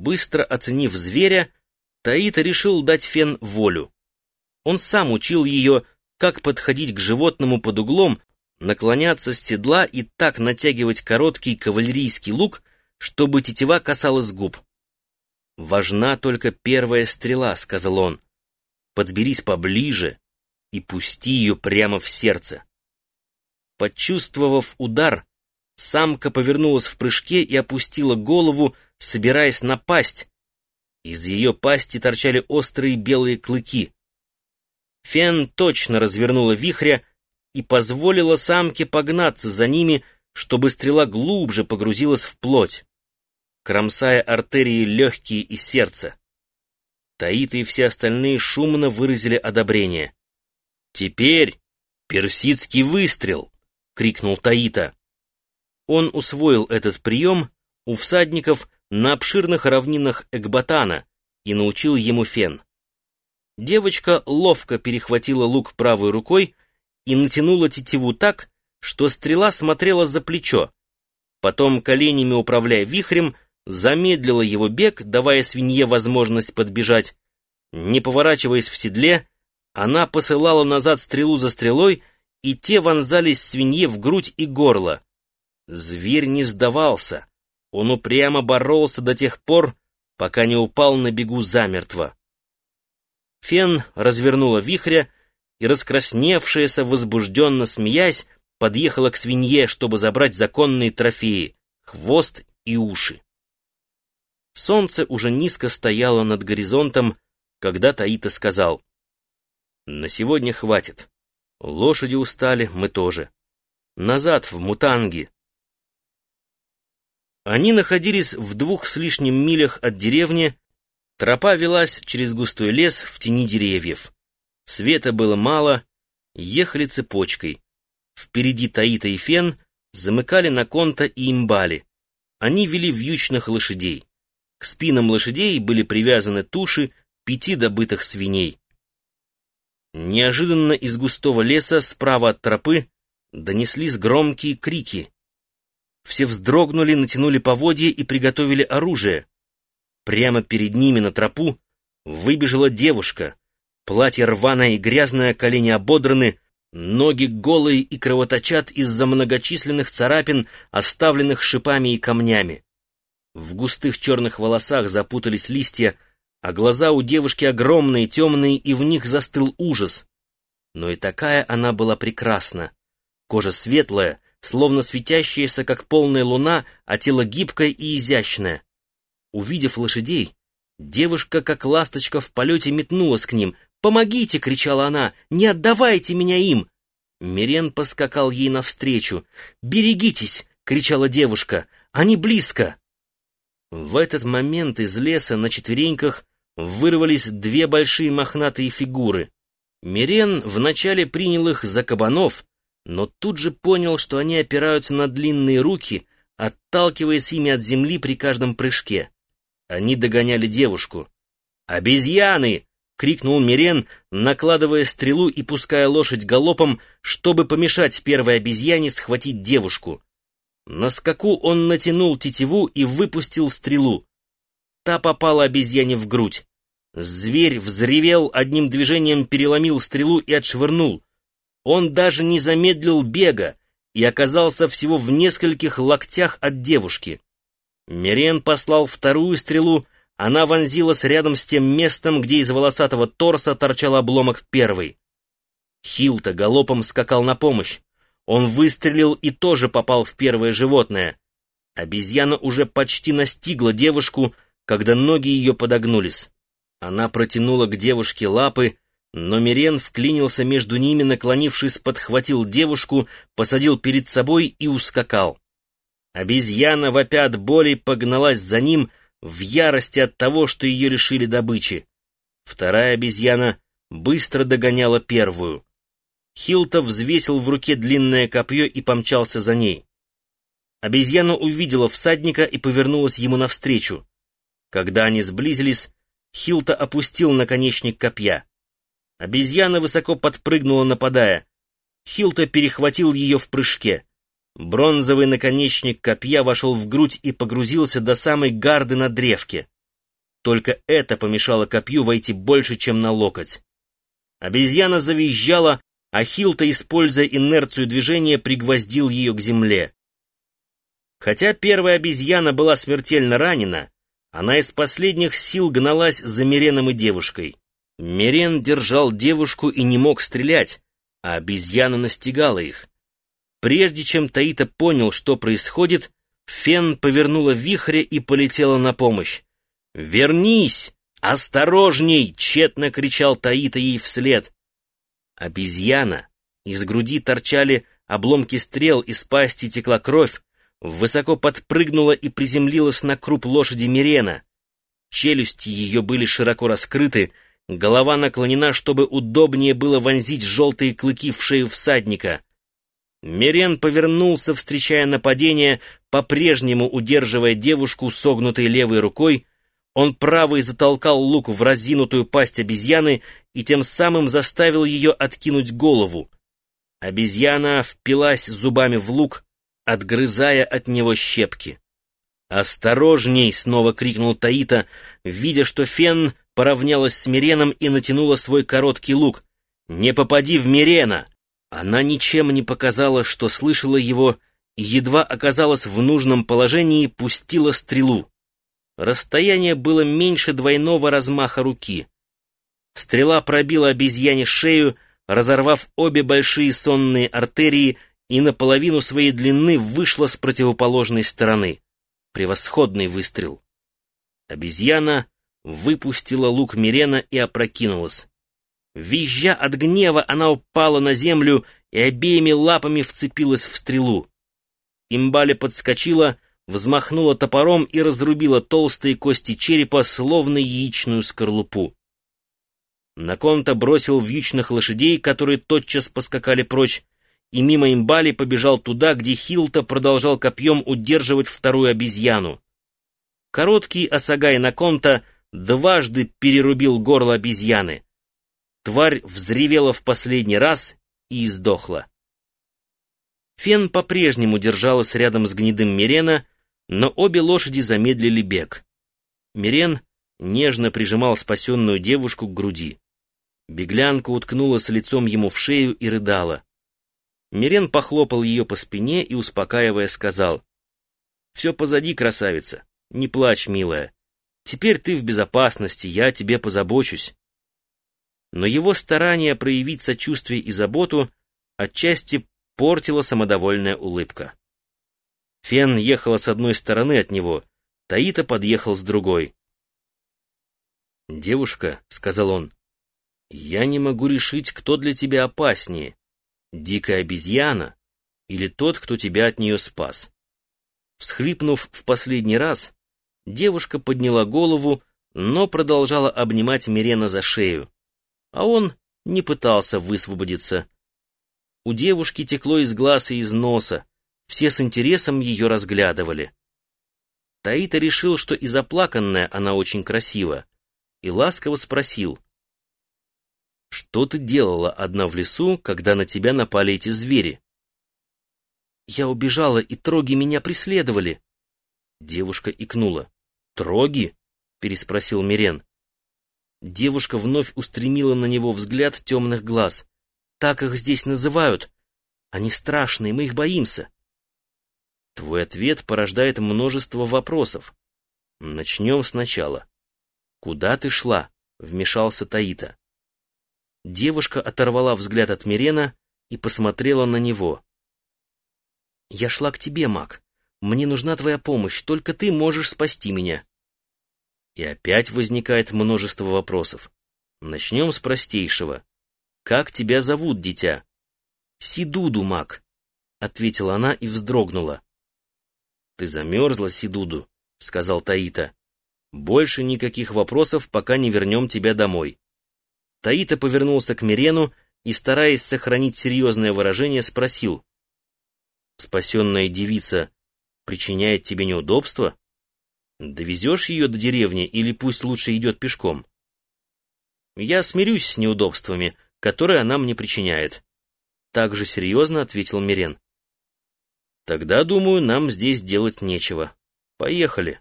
Быстро оценив зверя, Таита решил дать Фен волю. Он сам учил ее, как подходить к животному под углом, наклоняться с седла и так натягивать короткий кавалерийский лук, чтобы тетива касалась губ. «Важна только первая стрела», — сказал он. «Подберись поближе и пусти ее прямо в сердце». Почувствовав удар, самка повернулась в прыжке и опустила голову, собираясь напасть. Из ее пасти торчали острые белые клыки. Фен точно развернула вихря и позволила самке погнаться за ними, чтобы стрела глубже погрузилась в плоть, кромсая артерии легкие и сердце. Таита и все остальные шумно выразили одобрение. «Теперь персидский выстрел!» — крикнул Таита. Он усвоил этот прием у всадников на обширных равнинах Экбатана и научил ему фен. Девочка ловко перехватила лук правой рукой и натянула тетиву так, что стрела смотрела за плечо. Потом, коленями управляя вихрем, замедлила его бег, давая свинье возможность подбежать. Не поворачиваясь в седле, она посылала назад стрелу за стрелой, и те вонзались свинье в грудь и горло. Зверь не сдавался. Он упрямо боролся до тех пор, пока не упал на бегу замертво. Фен развернула вихря, и, раскрасневшаяся, возбужденно смеясь, подъехала к свинье, чтобы забрать законные трофеи — хвост и уши. Солнце уже низко стояло над горизонтом, когда Таита сказал, «На сегодня хватит. Лошади устали, мы тоже. Назад, в Мутанги». Они находились в двух с лишним милях от деревни, тропа велась через густой лес в тени деревьев. Света было мало, ехали цепочкой. Впереди Таита и Фен замыкали на Конта и Имбали. Они вели вьючных лошадей. К спинам лошадей были привязаны туши пяти добытых свиней. Неожиданно из густого леса справа от тропы донеслись громкие крики. Все вздрогнули, натянули поводья и приготовили оружие. Прямо перед ними на тропу выбежала девушка — Платье рваное и грязное, колени ободраны, ноги голые и кровоточат из-за многочисленных царапин, оставленных шипами и камнями. В густых черных волосах запутались листья, а глаза у девушки огромные, темные, и в них застыл ужас. Но и такая она была прекрасна. Кожа светлая, словно светящаяся, как полная луна, а тело гибкое и изящное. Увидев лошадей, девушка, как ласточка в полете, метнулась к ним, «Помогите!» — кричала она. «Не отдавайте меня им!» Мирен поскакал ей навстречу. «Берегитесь!» — кричала девушка. «Они близко!» В этот момент из леса на четвереньках вырвались две большие мохнатые фигуры. Мирен вначале принял их за кабанов, но тут же понял, что они опираются на длинные руки, отталкиваясь ими от земли при каждом прыжке. Они догоняли девушку. «Обезьяны!» крикнул Мирен, накладывая стрелу и пуская лошадь галопом, чтобы помешать первой обезьяне схватить девушку. На скаку он натянул тетиву и выпустил стрелу. Та попала обезьяне в грудь. Зверь взревел, одним движением переломил стрелу и отшвырнул. Он даже не замедлил бега и оказался всего в нескольких локтях от девушки. Мирен послал вторую стрелу, она вонзилась рядом с тем местом, где из волосатого торса торчал обломок первый. Хилта галопом скакал на помощь. Он выстрелил и тоже попал в первое животное. Обезьяна уже почти настигла девушку, когда ноги ее подогнулись. Она протянула к девушке лапы, но Мирен вклинился между ними, наклонившись, подхватил девушку, посадил перед собой и ускакал. Обезьяна, вопя от боли, погналась за ним, в ярости от того, что ее решили добычи. Вторая обезьяна быстро догоняла первую. Хилтов взвесил в руке длинное копье и помчался за ней. Обезьяна увидела всадника и повернулась ему навстречу. Когда они сблизились, Хилта опустил наконечник копья. Обезьяна высоко подпрыгнула, нападая. Хилта перехватил ее в прыжке. Бронзовый наконечник копья вошел в грудь и погрузился до самой гарды на древке. Только это помешало копью войти больше, чем на локоть. Обезьяна завизжала, а Хилта, используя инерцию движения, пригвоздил ее к земле. Хотя первая обезьяна была смертельно ранена, она из последних сил гналась за Миреном и девушкой. Мирен держал девушку и не мог стрелять, а обезьяна настигала их. Прежде чем Таита понял, что происходит, Фен повернула вихре и полетела на помощь. «Вернись! Осторожней!» — тщетно кричал Таита ей вслед. Обезьяна. Из груди торчали обломки стрел, из пасти текла кровь, высоко подпрыгнула и приземлилась на круп лошади Мирена. Челюсти ее были широко раскрыты, голова наклонена, чтобы удобнее было вонзить желтые клыки в шею всадника. Мирен повернулся, встречая нападение, по-прежнему удерживая девушку согнутой левой рукой, он правой затолкал лук в разинутую пасть обезьяны и тем самым заставил ее откинуть голову. Обезьяна впилась зубами в лук, отгрызая от него щепки. «Осторожней!» — снова крикнул Таита, видя, что Фен поравнялась с Миреном и натянула свой короткий лук. «Не попади в Мирена!» Она ничем не показала, что слышала его, и едва оказалась в нужном положении, пустила стрелу. Расстояние было меньше двойного размаха руки. Стрела пробила обезьяне шею, разорвав обе большие сонные артерии и наполовину своей длины вышла с противоположной стороны. Превосходный выстрел. Обезьяна выпустила лук Мирена и опрокинулась. Визжа от гнева, она упала на землю и обеими лапами вцепилась в стрелу. Имбали подскочила, взмахнула топором и разрубила толстые кости черепа, словно яичную скорлупу. Наконта бросил вьючных лошадей, которые тотчас поскакали прочь, и мимо имбали побежал туда, где Хилта продолжал копьем удерживать вторую обезьяну. Короткий осагай Наконта дважды перерубил горло обезьяны. Тварь взревела в последний раз и издохла. Фен по-прежнему держалась рядом с гнедым Мирена, но обе лошади замедлили бег. Мирен нежно прижимал спасенную девушку к груди. Беглянка уткнулась лицом ему в шею и рыдала. Мирен похлопал ее по спине и, успокаивая, сказал, «Все позади, красавица, не плачь, милая. Теперь ты в безопасности, я о тебе позабочусь». Но его старание проявить сочувствие и заботу отчасти портила самодовольная улыбка. Фен ехала с одной стороны от него, Таита подъехал с другой. «Девушка», — сказал он, — «я не могу решить, кто для тебя опаснее, дикая обезьяна или тот, кто тебя от нее спас». Всхлипнув в последний раз, девушка подняла голову, но продолжала обнимать Мирена за шею, а он не пытался высвободиться. У девушки текло из глаз и из носа, все с интересом ее разглядывали. Таита решил, что и заплаканная она очень красива, и ласково спросил. «Что ты делала одна в лесу, когда на тебя напали эти звери?» «Я убежала, и троги меня преследовали». Девушка икнула. «Троги?» — переспросил Мирен. Девушка вновь устремила на него взгляд темных глаз. «Так их здесь называют. Они страшные, мы их боимся». Твой ответ порождает множество вопросов. Начнем сначала. Куда ты шла? Вмешался Таита. Девушка оторвала взгляд от Мирена и посмотрела на него. «Я шла к тебе, маг. Мне нужна твоя помощь, только ты можешь спасти меня». И опять возникает множество вопросов. Начнем с простейшего. «Как тебя зовут, дитя?» «Сидуду, маг», — ответила она и вздрогнула. «Ты замерзла, Сидуду», — сказал Таита. «Больше никаких вопросов, пока не вернем тебя домой». Таита повернулся к Мирену и, стараясь сохранить серьезное выражение, спросил. «Спасенная девица причиняет тебе неудобства? Довезешь ее до деревни или пусть лучше идет пешком?» «Я смирюсь с неудобствами, которые она мне причиняет», — Так же серьезно ответил Мирен. Тогда, думаю, нам здесь делать нечего. Поехали.